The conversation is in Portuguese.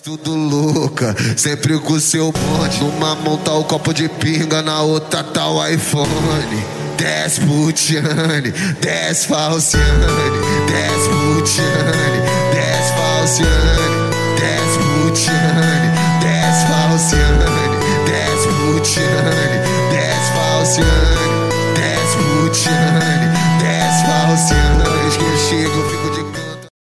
Tudo louca, sempre com seu bonde. Uma mão tá o copo de pinga, na outra tá o iPhone. Desce putiane, desce falciane, desce putiane, desce falciane, desce putiane, desce falciane, desce putiane, desce falciane, desce putiane,